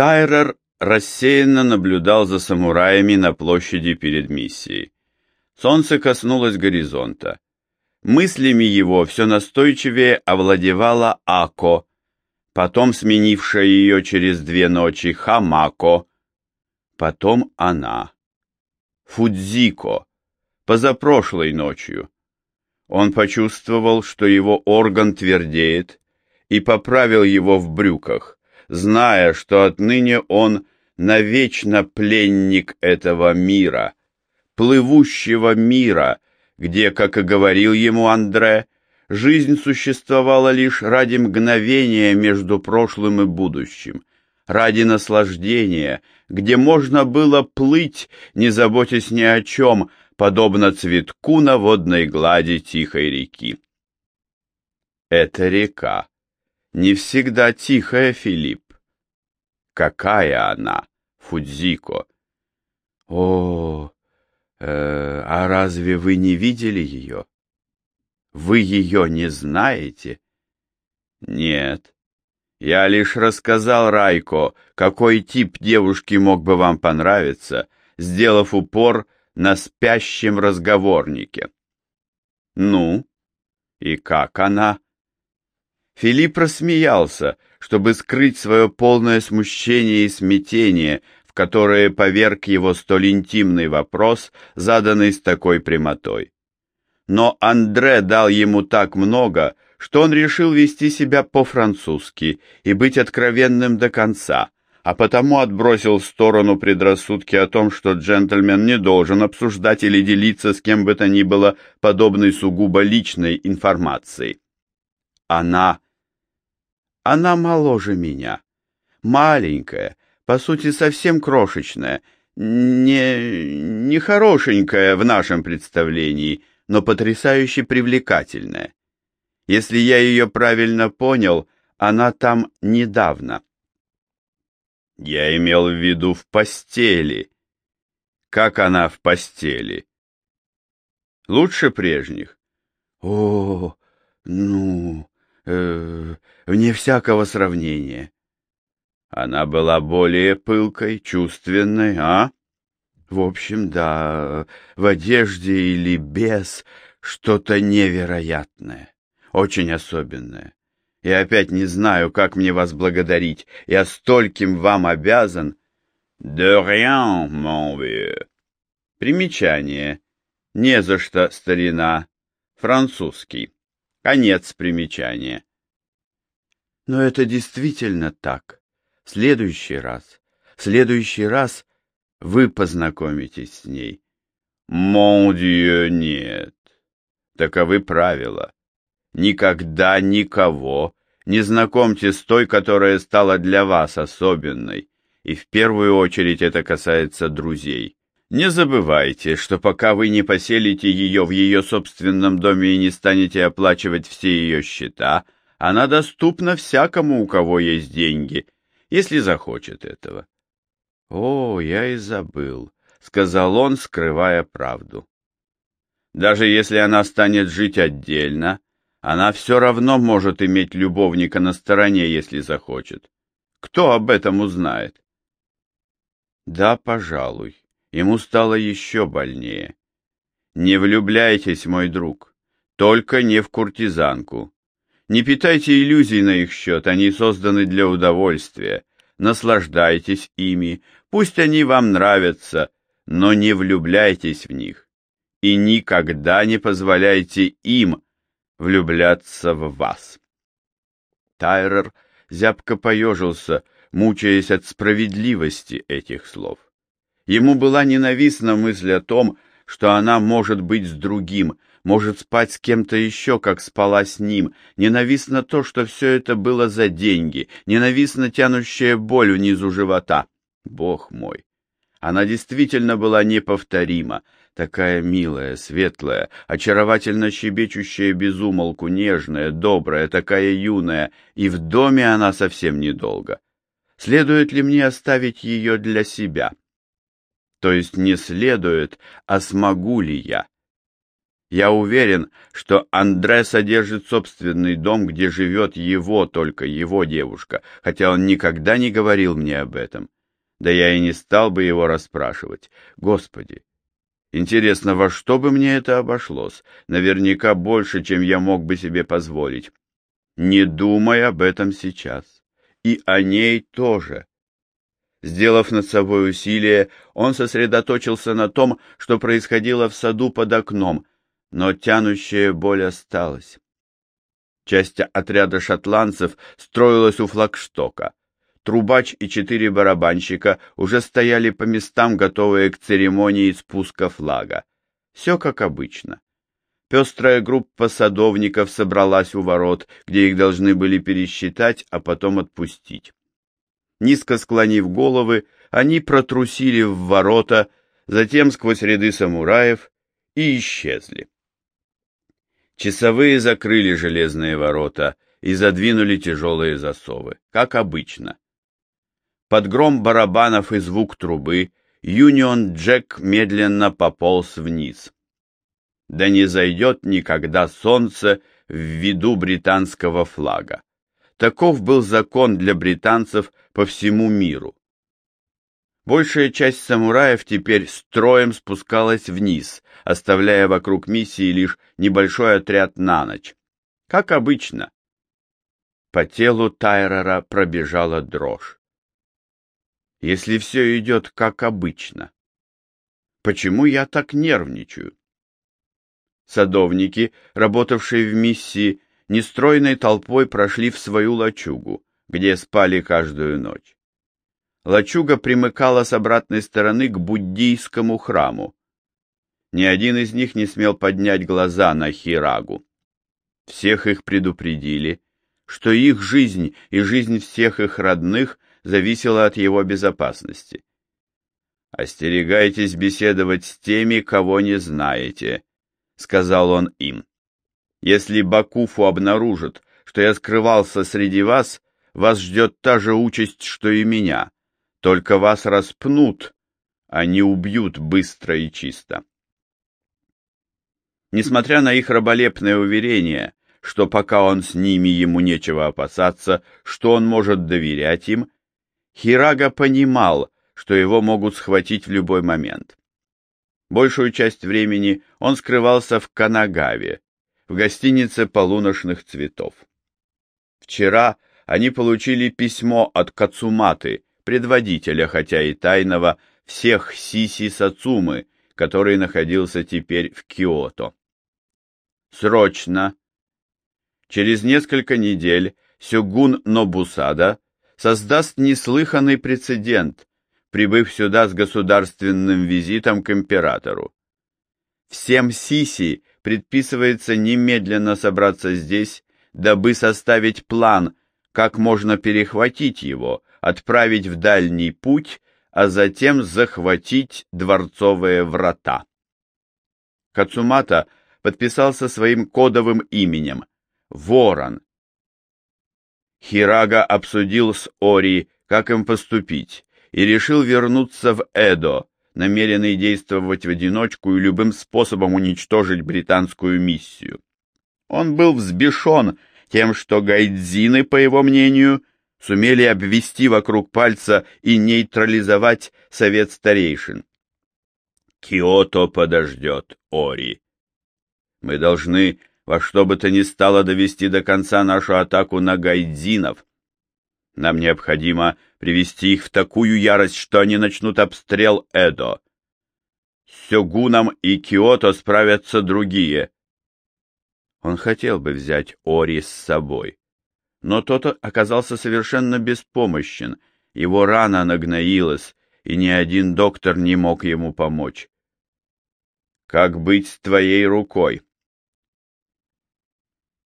Тайрер рассеянно наблюдал за самураями на площади перед миссией. Солнце коснулось горизонта. Мыслями его все настойчивее овладевала Ако, потом сменившая ее через две ночи Хамако, потом она. Фудзико, позапрошлой ночью. Он почувствовал, что его орган твердеет, и поправил его в брюках, зная, что отныне он навечно пленник этого мира, плывущего мира, где, как и говорил ему Андре, жизнь существовала лишь ради мгновения между прошлым и будущим, ради наслаждения, где можно было плыть, не заботясь ни о чем, подобно цветку на водной глади тихой реки. Эта река не всегда тихая, Филипп. Какая она, Фудзико? О, э, а разве вы не видели ее? Вы ее не знаете? Нет. Я лишь рассказал Райко, какой тип девушки мог бы вам понравиться, сделав упор на спящем разговорнике. Ну, и как она? Филипп рассмеялся, чтобы скрыть свое полное смущение и смятение, в которое поверг его столь интимный вопрос, заданный с такой прямотой. Но Андре дал ему так много, что он решил вести себя по-французски и быть откровенным до конца, а потому отбросил в сторону предрассудки о том, что джентльмен не должен обсуждать или делиться с кем бы то ни было подобной сугубо личной информацией. Она... Она моложе меня. Маленькая, по сути, совсем крошечная, не... не хорошенькая в нашем представлении, но потрясающе привлекательная. Если я ее правильно понял, она там недавно. Я имел в виду в постели. Как она в постели? Лучше прежних? О, ну, э, вне всякого сравнения. Она была более пылкой, чувственной, а? В общем, да, в одежде или без что-то невероятное, очень особенное. Я опять не знаю, как мне вас благодарить. Я стольким вам обязан. De rien, mon vieux. Примечание. Не за что, старина. Французский. Конец примечания. Но это действительно так. В следующий раз, в следующий раз вы познакомитесь с ней. Mon Dieu, нет. Таковы правила. Никогда никого не знакомьте с той, которая стала для вас особенной, и в первую очередь это касается друзей. Не забывайте, что пока вы не поселите ее в ее собственном доме и не станете оплачивать все ее счета, она доступна всякому, у кого есть деньги, если захочет этого. «О, я и забыл», — сказал он, скрывая правду. «Даже если она станет жить отдельно, она все равно может иметь любовника на стороне, если захочет. Кто об этом узнает? Да, пожалуй. Ему стало еще больнее. Не влюбляйтесь, мой друг, только не в куртизанку. Не питайте иллюзий на их счет, они созданы для удовольствия. Наслаждайтесь ими, пусть они вам нравятся, но не влюбляйтесь в них. И никогда не позволяйте им влюбляться в вас. Тайрер зябко поежился, мучаясь от справедливости этих слов. Ему была ненавистна мысль о том, что она может быть с другим, может спать с кем-то еще, как спала с ним. Ненавистно то, что все это было за деньги, ненавистно тянущая боль внизу живота. Бог мой! Она действительно была неповторима, такая милая, светлая, очаровательно щебечущая безумолку, нежная, добрая, такая юная, и в доме она совсем недолго. Следует ли мне оставить ее для себя? То есть не следует, а смогу ли я? Я уверен, что Андре содержит собственный дом, где живет его, только его девушка, хотя он никогда не говорил мне об этом. Да я и не стал бы его расспрашивать. Господи, интересно, во что бы мне это обошлось? Наверняка больше, чем я мог бы себе позволить. Не думай об этом сейчас. И о ней тоже. Сделав над собой усилие, он сосредоточился на том, что происходило в саду под окном, но тянущая боль осталась. Часть отряда шотландцев строилась у флагштока. Трубач и четыре барабанщика уже стояли по местам, готовые к церемонии спуска флага. Все как обычно. Пестрая группа садовников собралась у ворот, где их должны были пересчитать, а потом отпустить. Низко склонив головы, они протрусили в ворота, затем сквозь ряды самураев и исчезли. Часовые закрыли железные ворота и задвинули тяжелые засовы, как обычно. Под гром барабанов и звук трубы Юнион Джек медленно пополз вниз. Да не зайдет никогда солнце в виду британского флага. Таков был закон для британцев по всему миру. Большая часть самураев теперь строем спускалась вниз, оставляя вокруг миссии лишь небольшой отряд на ночь. Как обычно. По телу Тайрера пробежала дрожь. Если все идет как обычно, почему я так нервничаю? Садовники, работавшие в миссии, нестройной толпой прошли в свою лачугу, где спали каждую ночь. Лачуга примыкала с обратной стороны к буддийскому храму. Ни один из них не смел поднять глаза на Хирагу. Всех их предупредили, что их жизнь и жизнь всех их родных зависела от его безопасности. «Остерегайтесь беседовать с теми, кого не знаете», — сказал он им. «Если Бакуфу обнаружит, что я скрывался среди вас, вас ждет та же участь, что и меня» Только вас распнут, а не убьют быстро и чисто. Несмотря на их раболепное уверение, что пока он с ними, ему нечего опасаться, что он может доверять им, Хирага понимал, что его могут схватить в любой момент. Большую часть времени он скрывался в Канагаве, в гостинице полуношных цветов. Вчера они получили письмо от Кацуматы, предводителя, хотя и тайного, всех Сиси Сацумы, который находился теперь в Киото. Срочно! Через несколько недель Сюгун Нобусада создаст неслыханный прецедент, прибыв сюда с государственным визитом к императору. Всем Сиси предписывается немедленно собраться здесь, дабы составить план, как можно перехватить его, отправить в дальний путь, а затем захватить дворцовые врата. Кацумата подписался своим кодовым именем — Ворон. Хирага обсудил с Ори, как им поступить, и решил вернуться в Эдо, намеренный действовать в одиночку и любым способом уничтожить британскую миссию. Он был взбешен тем, что гайдзины, по его мнению, сумели обвести вокруг пальца и нейтрализовать совет старейшин. Киото подождет, Ори. Мы должны во что бы то ни стало довести до конца нашу атаку на гайдзинов. Нам необходимо привести их в такую ярость, что они начнут обстрел Эдо. С Сёгуном и Киото справятся другие. Он хотел бы взять Ори с собой но тот оказался совершенно беспомощен, его рана нагноилась, и ни один доктор не мог ему помочь. «Как быть с твоей рукой?»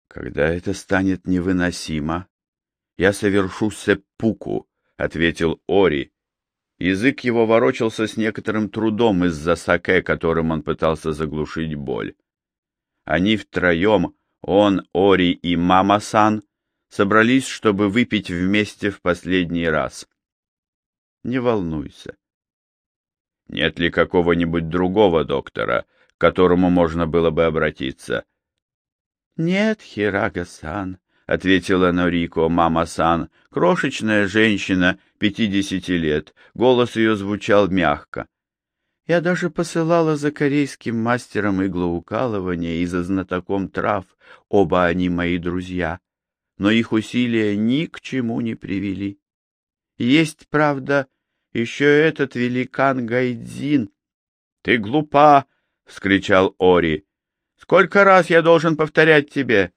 «Когда это станет невыносимо, я совершу сеппуку», — ответил Ори. Язык его ворочался с некоторым трудом из-за саке, которым он пытался заглушить боль. Они втроем, он, Ори и Мама-сан, собрались, чтобы выпить вместе в последний раз. Не волнуйся. Нет ли какого-нибудь другого доктора, к которому можно было бы обратиться. — Нет, Хирага-сан, — ответила Норико, мама-сан, крошечная женщина, пятидесяти лет. Голос ее звучал мягко. Я даже посылала за корейским мастером иглоукалывания и за знатоком трав, оба они мои друзья, но их усилия ни к чему не привели. Есть, правда, еще этот великан Гайдзин. — Ты глупа! — вскричал Ори. — Сколько раз я должен повторять тебе?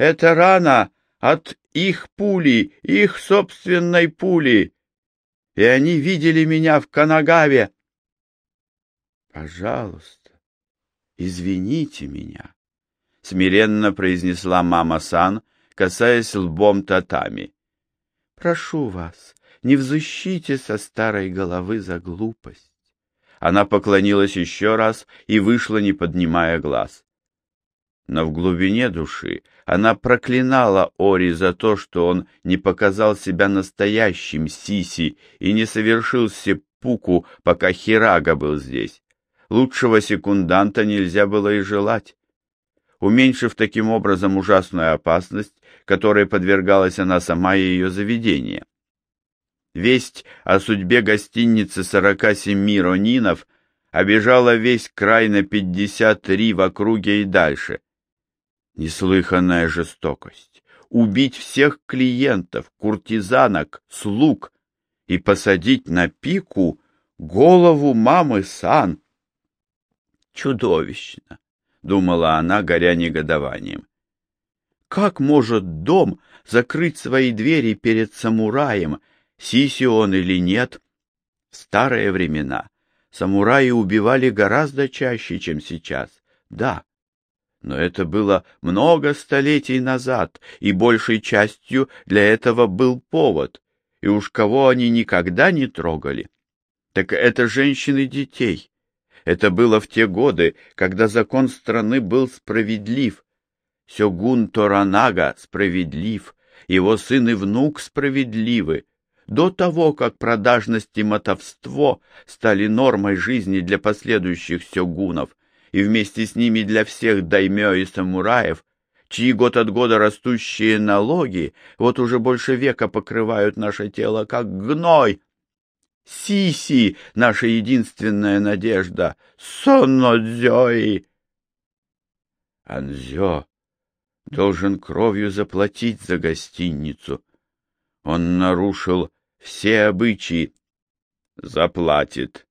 Это рана от их пули, их собственной пули. И они видели меня в Канагаве. Пожалуйста, извините меня, — смиренно произнесла мама Сан, касаясь лбом татами. Прошу вас, не взыщите со старой головы за глупость. Она поклонилась еще раз и вышла, не поднимая глаз. Но в глубине души она проклинала Ори за то, что он не показал себя настоящим Сиси и не совершил сеппуку, пока Хирага был здесь. Лучшего секунданта нельзя было и желать. Уменьшив таким образом ужасную опасность, которой подвергалась она сама и ее заведение. Весть о судьбе гостиницы сорока семи ронинов обижала весь край на пятьдесят три в округе и дальше. Неслыханная жестокость. Убить всех клиентов, куртизанок, слуг и посадить на пику голову мамы Сан — Чудовищно, думала она, горя негодованием. Как может дом закрыть свои двери перед самураем, сиси он или нет? В старые времена самураи убивали гораздо чаще, чем сейчас. Да, но это было много столетий назад, и большей частью для этого был повод, и уж кого они никогда не трогали. Так это женщины детей, это было в те годы, когда закон страны был справедлив. Сёгун Торанага справедлив, его сын и внук справедливы. До того, как продажность и мотовство стали нормой жизни для последующих сёгунов, и вместе с ними для всех даймё и самураев, чьи год от года растущие налоги вот уже больше века покрывают наше тело как гной, Сиси — наша единственная надежда. Соннодзёи! Анзё должен кровью заплатить за гостиницу. Он нарушил все обычаи. Заплатит,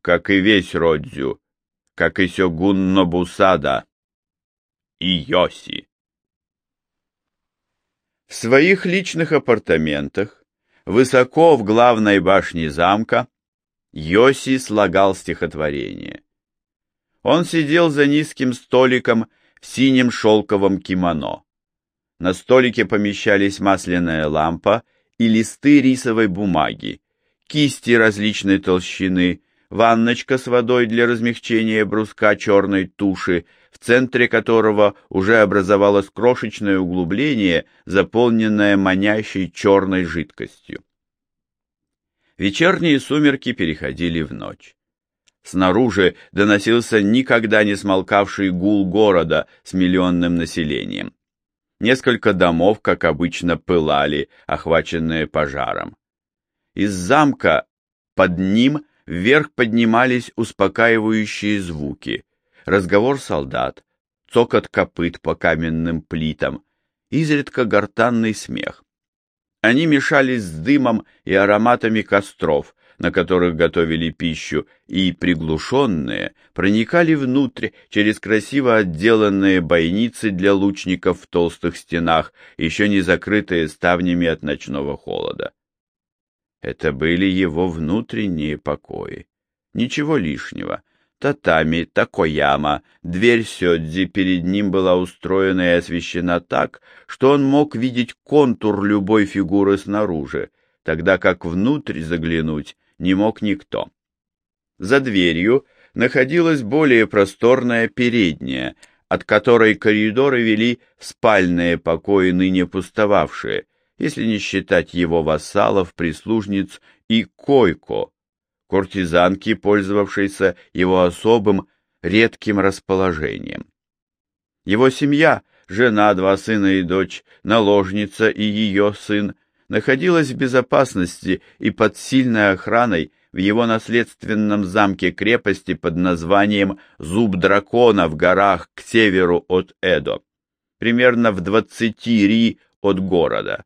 как и весь Родзю, как и Сёгун Нобусада и Йоси. В своих личных апартаментах Высоко в главной башне замка Йоси слагал стихотворение. Он сидел за низким столиком в синем шелковом кимоно. На столике помещались масляная лампа и листы рисовой бумаги, кисти различной толщины, ванночка с водой для размягчения бруска черной туши, в центре которого уже образовалось крошечное углубление, заполненное манящей черной жидкостью. Вечерние сумерки переходили в ночь. Снаружи доносился никогда не смолкавший гул города с миллионным населением. Несколько домов, как обычно, пылали, охваченные пожаром. Из замка под ним вверх поднимались успокаивающие звуки, разговор солдат, цокот копыт по каменным плитам, изредка гортанный смех. Они мешались с дымом и ароматами костров, на которых готовили пищу, и, приглушенные, проникали внутрь через красиво отделанные бойницы для лучников в толстых стенах, еще не закрытые ставнями от ночного холода. Это были его внутренние покои. Ничего лишнего. Татами, такояма, дверь сёдзи перед ним была устроена и освещена так, что он мог видеть контур любой фигуры снаружи, тогда как внутрь заглянуть не мог никто. За дверью находилась более просторная передняя, от которой коридоры вели в спальные покои, ныне пустовавшие, если не считать его вассалов, прислужниц и койко, куртизанки, пользовавшейся его особым, редким расположением. Его семья, жена, два сына и дочь, наложница и ее сын, находилась в безопасности и под сильной охраной в его наследственном замке-крепости под названием «Зуб дракона» в горах к северу от Эдо, примерно в двадцати ри от города.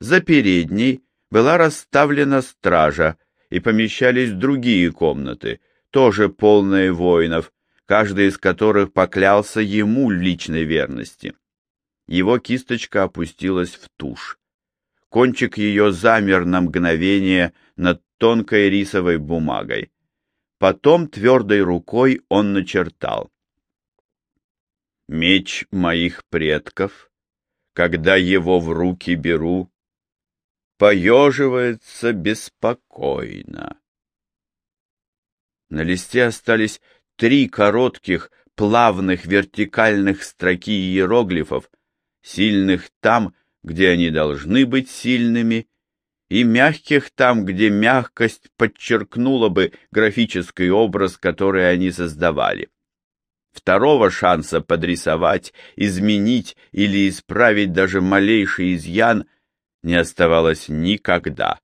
За передней была расставлена стража, и помещались другие комнаты, тоже полные воинов, каждый из которых поклялся ему личной верности. Его кисточка опустилась в тушь. Кончик ее замер на мгновение над тонкой рисовой бумагой. Потом твердой рукой он начертал. «Меч моих предков, когда его в руки беру, поеживается беспокойно». На листе остались три коротких, плавных вертикальных строки иероглифов, сильных там, где они должны быть сильными, и мягких там, где мягкость подчеркнула бы графический образ, который они создавали. Второго шанса подрисовать, изменить или исправить даже малейший изъян не оставалось никогда.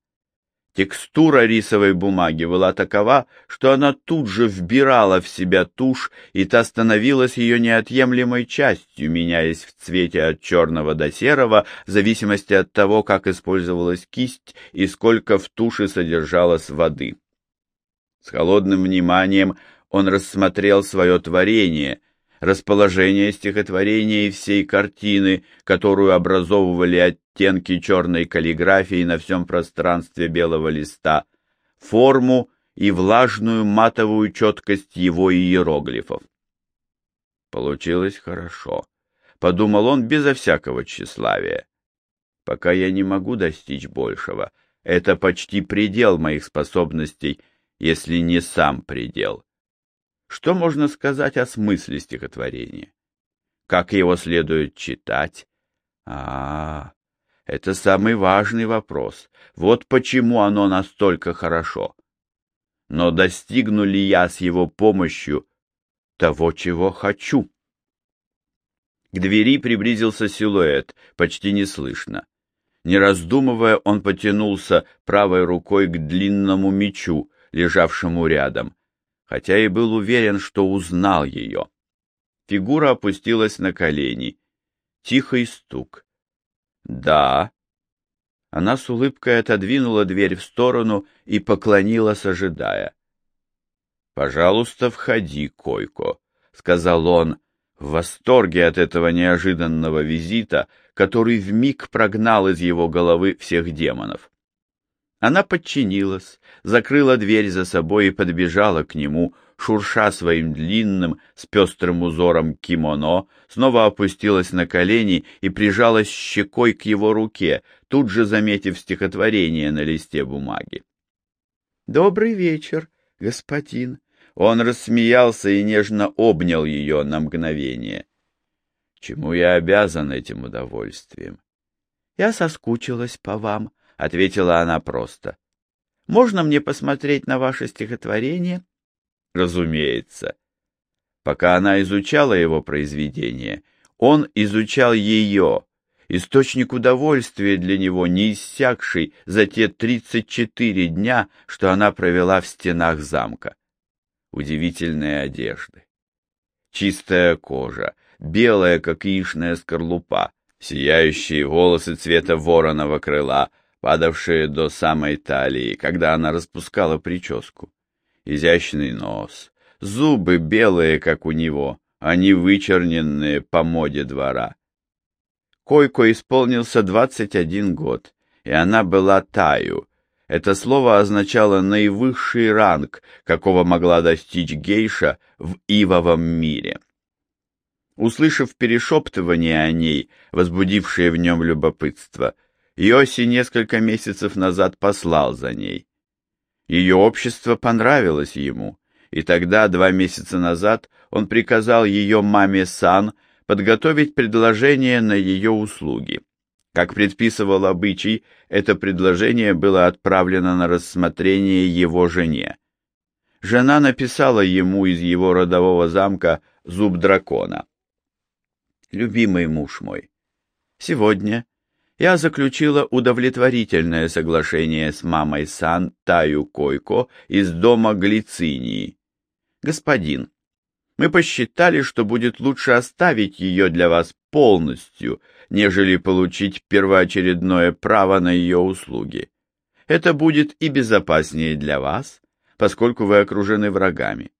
Текстура рисовой бумаги была такова, что она тут же вбирала в себя тушь, и та становилась ее неотъемлемой частью, меняясь в цвете от черного до серого, в зависимости от того, как использовалась кисть и сколько в туши содержалось воды. С холодным вниманием он рассмотрел свое творение — расположение стихотворения и всей картины, которую образовывали оттенки черной каллиграфии на всем пространстве белого листа, форму и влажную матовую четкость его иероглифов. Получилось хорошо, подумал он безо всякого тщеславия. Пока я не могу достичь большего, это почти предел моих способностей, если не сам предел. Что можно сказать о смысле стихотворения? Как его следует читать? А, это самый важный вопрос. Вот почему оно настолько хорошо. Но достигну ли я с его помощью того, чего хочу? К двери приблизился силуэт, почти неслышно. Не раздумывая, он потянулся правой рукой к длинному мечу, лежавшему рядом, хотя и был уверен, что узнал ее. Фигура опустилась на колени. Тихий стук. «Да». Она с улыбкой отодвинула дверь в сторону и поклонилась, ожидая. «Пожалуйста, входи, Койко», — сказал он, в восторге от этого неожиданного визита, который вмиг прогнал из его головы всех демонов. Она подчинилась, закрыла дверь за собой и подбежала к нему, шурша своим длинным с пестрым узором кимоно, снова опустилась на колени и прижалась щекой к его руке, тут же заметив стихотворение на листе бумаги. «Добрый вечер, господин!» Он рассмеялся и нежно обнял ее на мгновение. «Чему я обязан этим удовольствием?» «Я соскучилась по вам», — ответила она просто. «Можно мне посмотреть на ваше стихотворение?» «Разумеется». Пока она изучала его произведение, он изучал ее, источник удовольствия для него, не иссякший за те тридцать четыре дня, что она провела в стенах замка. Удивительные одежды. Чистая кожа, белая, как яичная скорлупа, сияющие волосы цвета вороного крыла, падавшие до самой талии, когда она распускала прическу. Изящный нос, зубы белые, как у него, а не вычерненные по моде двора. Койко исполнился двадцать один год, и она была Таю. Это слово означало наивысший ранг, какого могла достичь гейша в ивовом мире. Услышав перешептывание о ней, возбудившее в нем любопытство, Йоси несколько месяцев назад послал за ней. Ее общество понравилось ему, и тогда, два месяца назад, он приказал ее маме Сан подготовить предложение на ее услуги. Как предписывал обычай, это предложение было отправлено на рассмотрение его жене. жена написала ему из его родового замка «Зуб дракона». «Любимый муж мой, сегодня я заключила удовлетворительное соглашение с мамой Сан Таю Койко из дома Глицинии. Господин, мы посчитали, что будет лучше оставить ее для вас полностью, нежели получить первоочередное право на ее услуги. Это будет и безопаснее для вас, поскольку вы окружены врагами.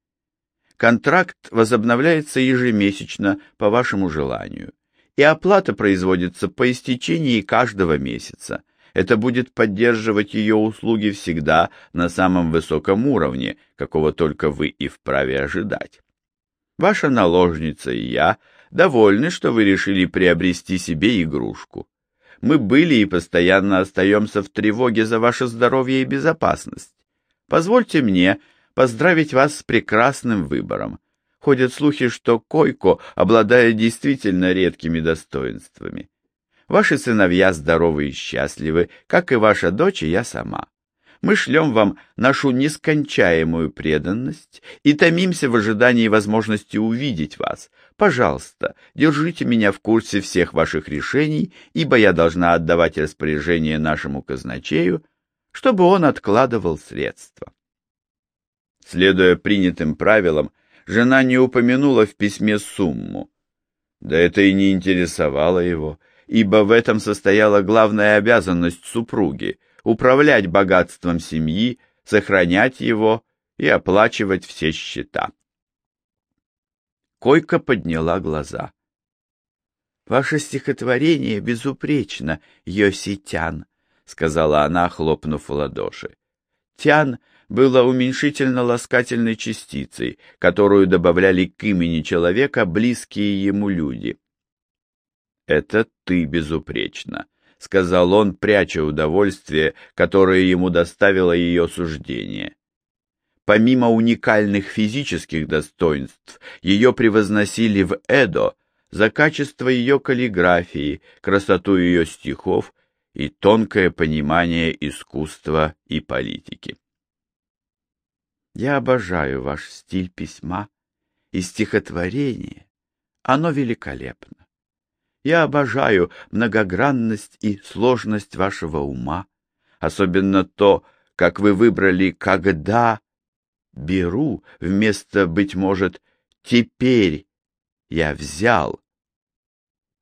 Контракт возобновляется ежемесячно по вашему желанию и оплата производится по истечении каждого месяца. Это будет поддерживать ее услуги всегда на самом высоком уровне, какого только вы и вправе ожидать. Ваша наложница и я довольны, что вы решили приобрести себе игрушку. Мы были и постоянно остаемся в тревоге за ваше здоровье и безопасность. Позвольте мне поздравить вас с прекрасным выбором. Ходят слухи, что Койко обладает действительно редкими достоинствами. Ваши сыновья здоровы и счастливы, как и ваша дочь и я сама. Мы шлем вам нашу нескончаемую преданность и томимся в ожидании возможности увидеть вас. Пожалуйста, держите меня в курсе всех ваших решений, ибо я должна отдавать распоряжение нашему казначею, чтобы он откладывал средства. Следуя принятым правилам, жена не упомянула в письме сумму. Да это и не интересовало его, ибо в этом состояла главная обязанность супруги — управлять богатством семьи, сохранять его и оплачивать все счета. Койка подняла глаза. «Ваше стихотворение безупречно, Йоситян», — сказала она, хлопнув в ладоши. Тян было уменьшительно-ласкательной частицей, которую добавляли к имени человека близкие ему люди. «Это ты безупречно», — сказал он, пряча удовольствие, которое ему доставило ее суждение. Помимо уникальных физических достоинств, ее превозносили в Эдо за качество ее каллиграфии, красоту ее стихов и тонкое понимание искусства и политики. Я обожаю ваш стиль письма и стихотворение. Оно великолепно. Я обожаю многогранность и сложность вашего ума, особенно то, как вы выбрали «когда» беру вместо, быть может, «теперь я взял»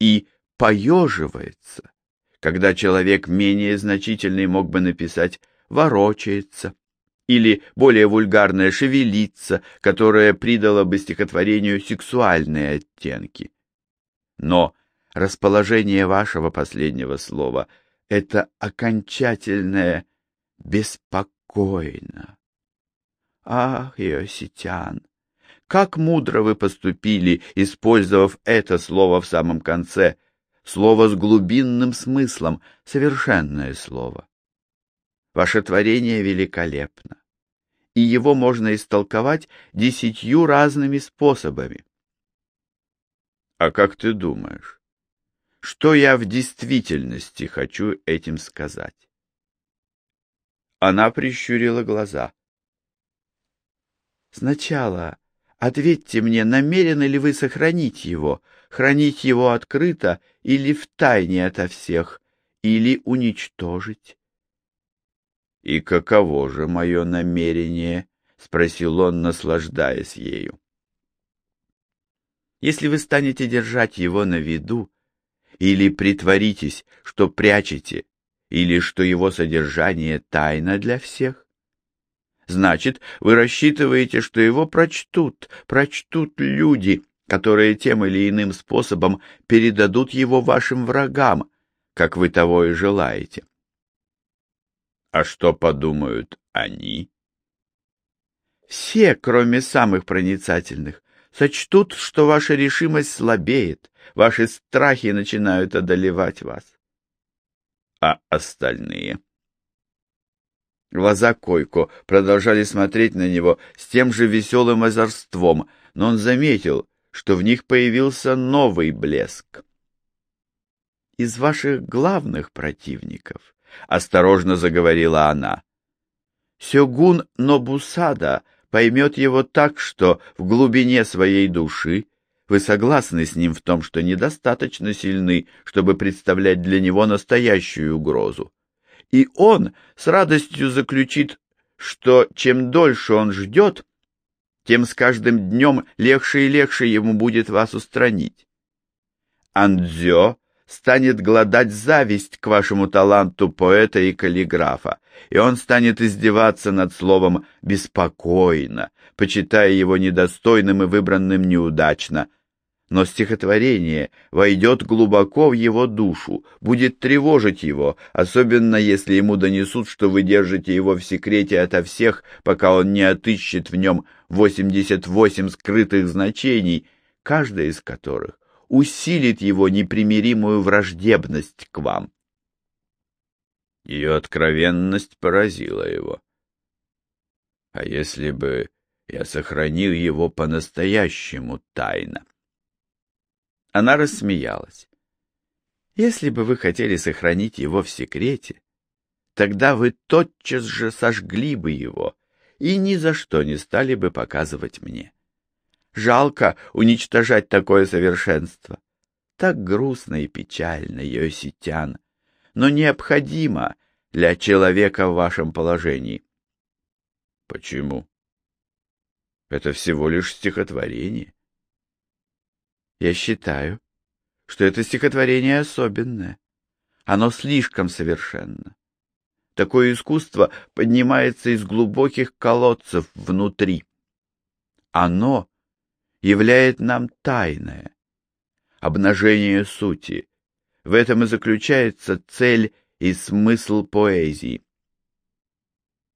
и поеживается, когда человек менее значительный мог бы написать «ворочается», или более вульгарное «шевелиться», которое придало бы стихотворению сексуальные оттенки. Но расположение вашего последнего слова — это окончательное «беспокойно». Ах, Иоситян, как мудро вы поступили, использовав это слово в самом конце, слово с глубинным смыслом, совершенное слово. Ваше творение великолепно и его можно истолковать десятью разными способами. А как ты думаешь, что я в действительности хочу этим сказать? Она прищурила глаза. Сначала ответьте мне, намерены ли вы сохранить его, хранить его открыто или в тайне ото всех, или уничтожить? «И каково же мое намерение?» — спросил он, наслаждаясь ею. «Если вы станете держать его на виду, или притворитесь, что прячете, или что его содержание тайна для всех, значит, вы рассчитываете, что его прочтут, прочтут люди, которые тем или иным способом передадут его вашим врагам, как вы того и желаете. А что подумают они? Все, кроме самых проницательных, сочтут, что ваша решимость слабеет, ваши страхи начинают одолевать вас. А остальные? Глаза Койко продолжали смотреть на него с тем же веселым озорством, но он заметил, что в них появился новый блеск. Из ваших главных противников — осторожно заговорила она. Сёгун Нобусада поймет его так, что в глубине своей души вы согласны с ним в том, что недостаточно сильны, чтобы представлять для него настоящую угрозу. И он с радостью заключит, что чем дольше он ждет, тем с каждым днем легче и легче ему будет вас устранить. Андзё станет гладать зависть к вашему таланту поэта и каллиграфа, и он станет издеваться над словом «беспокойно», почитая его недостойным и выбранным неудачно. Но стихотворение войдет глубоко в его душу, будет тревожить его, особенно если ему донесут, что вы держите его в секрете ото всех, пока он не отыщет в нем 88 скрытых значений, каждое из которых усилит его непримиримую враждебность к вам. Ее откровенность поразила его. А если бы я сохранил его по-настоящему тайно? Она рассмеялась. Если бы вы хотели сохранить его в секрете, тогда вы тотчас же сожгли бы его и ни за что не стали бы показывать мне. Жалко уничтожать такое совершенство. Так грустно и печально, Йоситян, но необходимо для человека в вашем положении. Почему? Это всего лишь стихотворение. Я считаю, что это стихотворение особенное. Оно слишком совершенно. Такое искусство поднимается из глубоких колодцев внутри. Оно являет нам тайное, обнажение сути. В этом и заключается цель и смысл поэзии.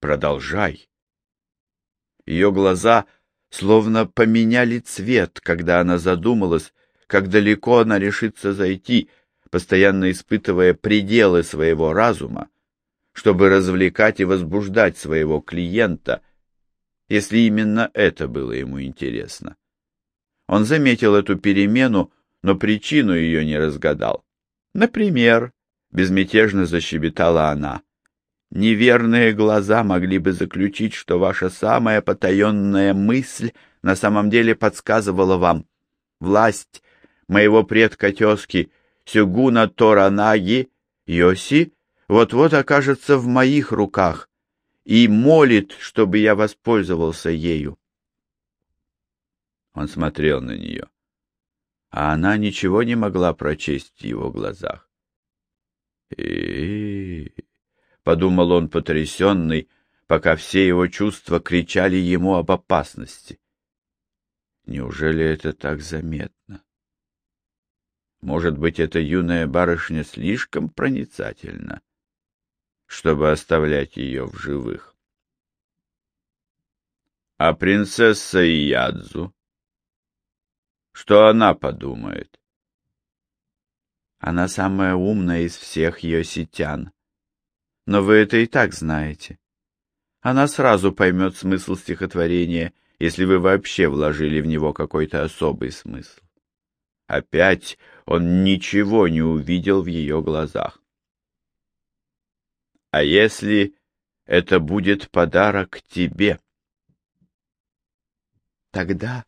Продолжай. Ее глаза словно поменяли цвет, когда она задумалась, как далеко она решится зайти, постоянно испытывая пределы своего разума, чтобы развлекать и возбуждать своего клиента, если именно это было ему интересно. Он заметил эту перемену, но причину ее не разгадал. Например, безмятежно защебетала она, неверные глаза могли бы заключить, что ваша самая потаенная мысль на самом деле подсказывала вам. Власть моего предка тезки Сюгуна Торанаги, Йоси, вот-вот окажется в моих руках и молит, чтобы я воспользовался ею. Он смотрел на нее, а она ничего не могла прочесть в его глазах. и подумал он потрясенный, пока все его чувства кричали ему об опасности. Неужели это так заметно? Может быть, эта юная барышня слишком проницательна, чтобы оставлять ее в живых? А принцесса Иядзу? Что она подумает? Она самая умная из всех ее сетян. Но вы это и так знаете. Она сразу поймет смысл стихотворения, если вы вообще вложили в него какой-то особый смысл. Опять он ничего не увидел в ее глазах. А если это будет подарок тебе? Тогда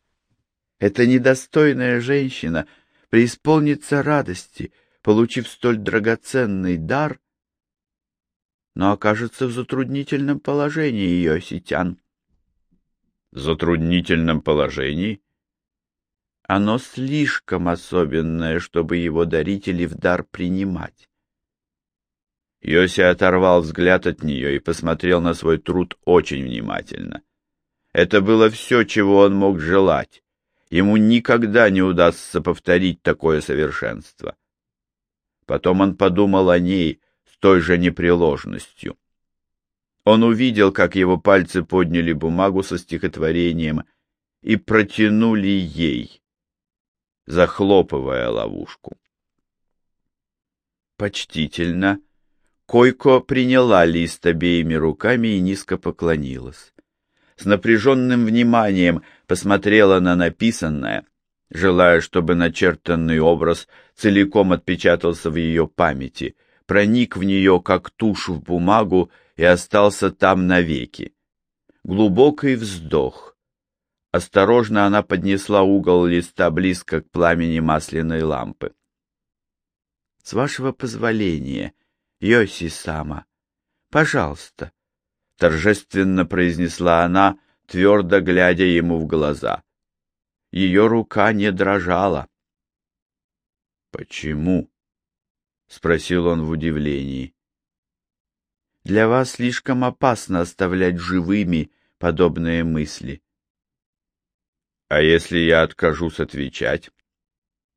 эта недостойная женщина преисполнится радости, получив столь драгоценный дар, но окажется в затруднительном положении ее осетян. В затруднительном положении? Оно слишком особенное, чтобы его дарители в дар принимать. Йоси оторвал взгляд от нее и посмотрел на свой труд очень внимательно. Это было все, чего он мог желать. Ему никогда не удастся повторить такое совершенство. Потом он подумал о ней с той же непреложностью. Он увидел, как его пальцы подняли бумагу со стихотворением и протянули ей, захлопывая ловушку. Почтительно Койко приняла лист обеими руками и низко поклонилась с напряженным вниманием посмотрела на написанное, желая, чтобы начертанный образ целиком отпечатался в ее памяти, проник в нее, как тушь в бумагу, и остался там навеки. глубокий вздох. Осторожно она поднесла угол листа близко к пламени масляной лампы. — С вашего позволения, Йоси-сама, пожалуйста, — торжественно произнесла она, твердо глядя ему в глаза. Ее рука не дрожала. — Почему? — спросил он в удивлении. — Для вас слишком опасно оставлять живыми подобные мысли. — А если я откажусь отвечать?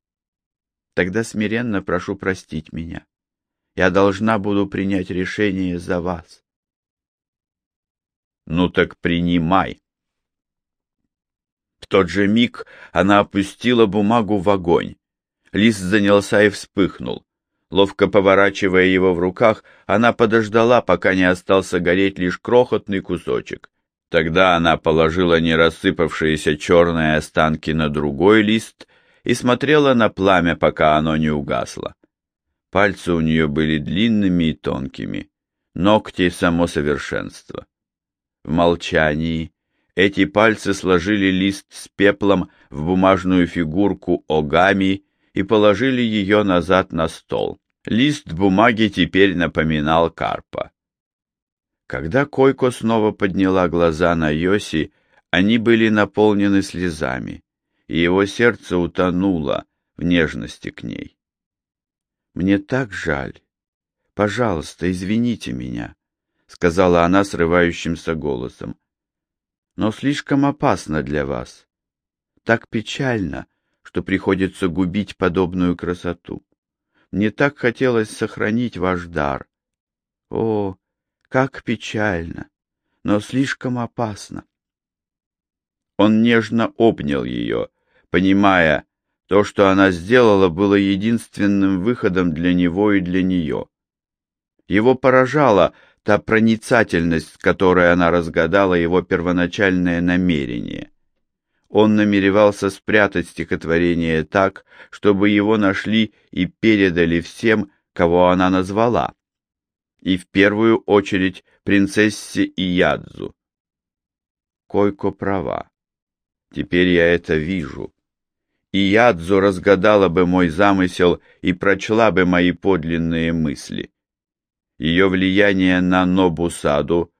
— Тогда смиренно прошу простить меня. Я должна буду принять решение за вас. — Ну так принимай. В тот же миг она опустила бумагу в огонь. Лист занялся и вспыхнул. Ловко поворачивая его в руках, она подождала, пока не остался гореть лишь крохотный кусочек. Тогда она положила не рассыпавшиеся черные останки на другой лист и смотрела на пламя, пока оно не угасло. Пальцы у нее были длинными и тонкими, ногти — само совершенство. В молчании эти пальцы сложили лист с пеплом в бумажную фигурку огами и положили ее назад на стол. Лист бумаги теперь напоминал карпа. Когда Койко снова подняла глаза на Йоси, они были наполнены слезами, и его сердце утонуло в нежности к ней. «Мне так жаль. Пожалуйста, извините меня», — сказала она срывающимся голосом но слишком опасно для вас. Так печально, что приходится губить подобную красоту. Мне так хотелось сохранить ваш дар. О, как печально, но слишком опасно. Он нежно обнял ее, понимая, то, что она сделала, было единственным выходом для него и для нее. Его поражало, та проницательность, с которой она разгадала его первоначальное намерение. Он намеревался спрятать стихотворение так, чтобы его нашли и передали всем, кого она назвала, и в первую очередь принцессе Иядзу. Койко права. Теперь я это вижу. Иядзу разгадала бы мой замысел и прочла бы мои подлинные мысли ее влияние на Нобусаду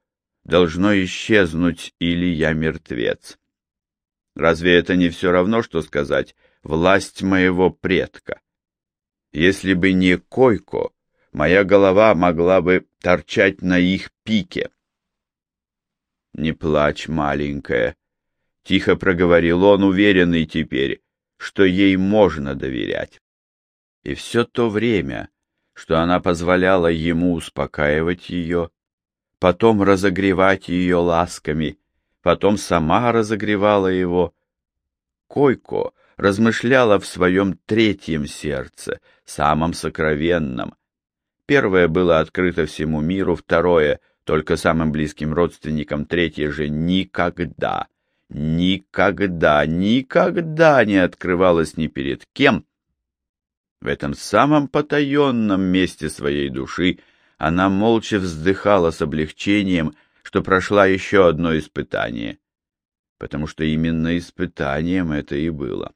должно исчезнуть, или я мертвец. Разве это не все равно, что сказать «власть моего предка»? Если бы не Койко, моя голова могла бы торчать на их пике. «Не плачь, маленькая», — тихо проговорил он, уверенный теперь, что ей можно доверять. И все то время, что она позволяла ему успокаивать ее, потом разогревать ее ласками, потом сама разогревала его. Койко размышляла в своем третьем сердце, самом сокровенном. Первое было открыто всему миру, второе — только самым близким родственникам, третье же — никогда, никогда, никогда не открывалось ни перед кем, в этом самом потаенном месте своей души она молча вздыхала с облегчением, что прошла еще одно испытание, потому что именно испытанием это и было.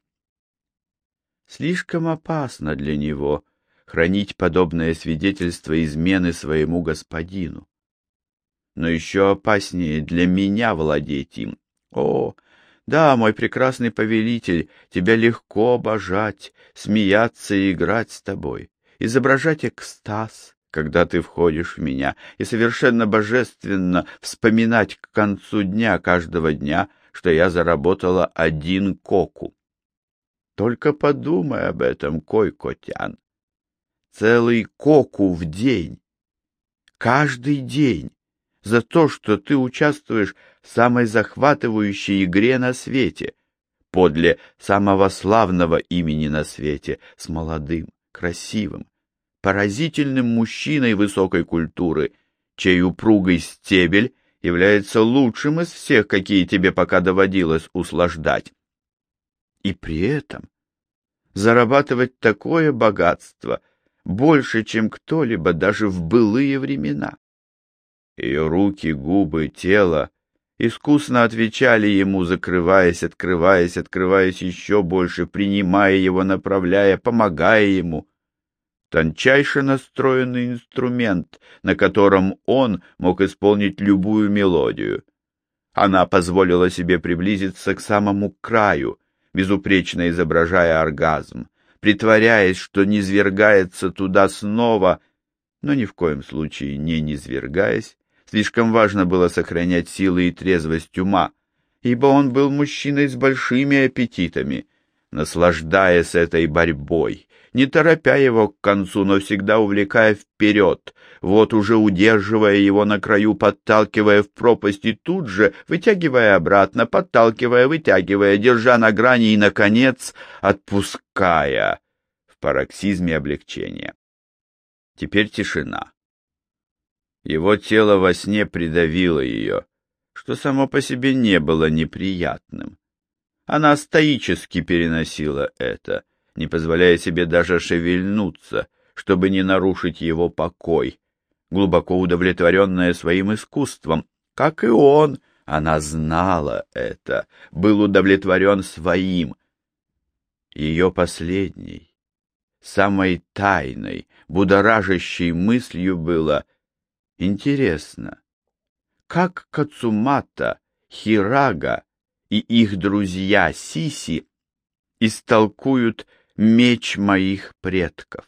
Слишком опасно для него хранить подобное свидетельство измены своему господину. Но еще опаснее для меня владеть им. О, да, мой прекрасный повелитель, тебя легко обожать, смеяться и играть с тобой, изображать экстаз, когда ты входишь в меня, и совершенно божественно вспоминать к концу дня каждого дня, что я заработала один коку. Только подумай об этом, Кой-Котян. Целый коку в день. Каждый день за то, что ты участвуешь в самой захватывающей игре на свете, подле самого славного имени на свете, с молодым, красивым, поразительным мужчиной высокой культуры, чей упругий стебель является лучшим из всех, какие тебе пока доводилось услаждать. И при этом зарабатывать такое богатство больше, чем кто-либо даже в былые времена. Ее руки, губы, тело искусно отвечали ему, закрываясь, открываясь, открываясь еще больше, принимая его, направляя, помогая ему. Тончайше настроенный инструмент, на котором он мог исполнить любую мелодию. Она позволила себе приблизиться к самому краю, безупречно изображая оргазм, притворяясь, что низвергается туда снова, но ни в коем случае не низвергаясь, слишком важно было сохранять силы и трезвость ума, ибо он был мужчиной с большими аппетитами, наслаждаясь этой борьбой, не торопя его к концу, но всегда увлекая вперед, вот уже удерживая его на краю, подталкивая в пропасть и тут же вытягивая обратно, подталкивая, вытягивая, держа на грани и, наконец, отпуская в пароксизме облегчения. Теперь тишина. Его тело во сне придавило ее, что само по себе не было неприятным. Она стоически переносила это — не позволяя себе даже шевельнуться, чтобы не нарушить его покой, глубоко удовлетворенная своим искусством, как и он, она знала это, был удовлетворен своим. Ее последней, самой тайной, будоражащей мыслью было «Интересно, как Кацумата, Хирага и их друзья Сиси истолкуют меч моих предков.